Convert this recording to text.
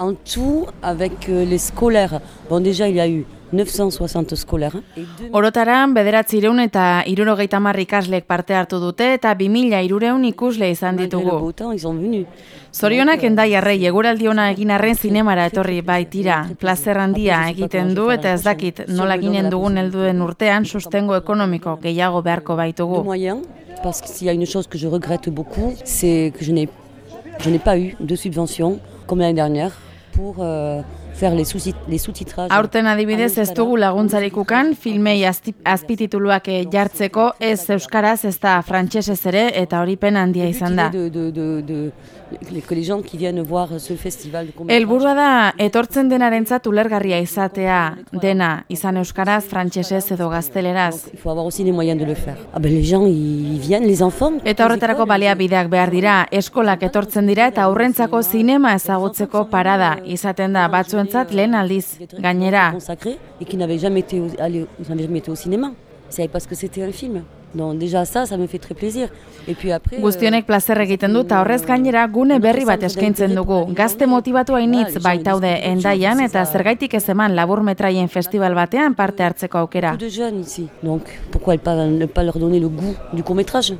En tout, avec euh, les scolaires, bon déjà il y a eu 960 scolaires. et 2000 Orotaran, bederatzi ireun eta irurogeita marri ikaslek parte hartu dute eta 2000 irureun ikusle izan ditugu. Zorionak endaiarrei eguraldi ona egin arren zinemara etorri baitira. Plazer handia egiten du eta ez dakit nola ginen dugun helduen urtean sustengo ekonomiko gehiago beharko baitugu. parce que s'il y a une chose que je regrette beaucoup, c'est que je n'ai je n'ai pas eu de subvention comme l'année dernière pour faire les sous les sous-titrages. Aurten adibidez ez dugu laguntzarik ukan filmei azpitituluak eh, jartzeko ez euskaraz ez da frantsesez ere eta hori pen handia izan da. Helburua da etortzen denarentzat ulergarria izatea dena izan euskaraz, frantsesez edo gazteleraz. Ah. Eta horretarako baliabideak behar dira, eskolak etortzen dira eta aurrentzako zinema ezagutzeko parada izaten da batzuentzat lehen aldiz. Gainera, et qui n'avaient jamais été allé- jamais été au cinéma. Ils savaient pas ce que c'était un film. Donc déjà ça, ça me fait très plaisir. Et puis après. euh, guztionek plazer egiten du eta horrez gainera gune berri bat eskaintzen dugu. Gazte motivatu hainitz baitaude endaian eta zergaitik ez eman labur metraien festival batean parte hartzeko aukera. Donc pourquoi pas, ne pas leur donner le goût du court métrage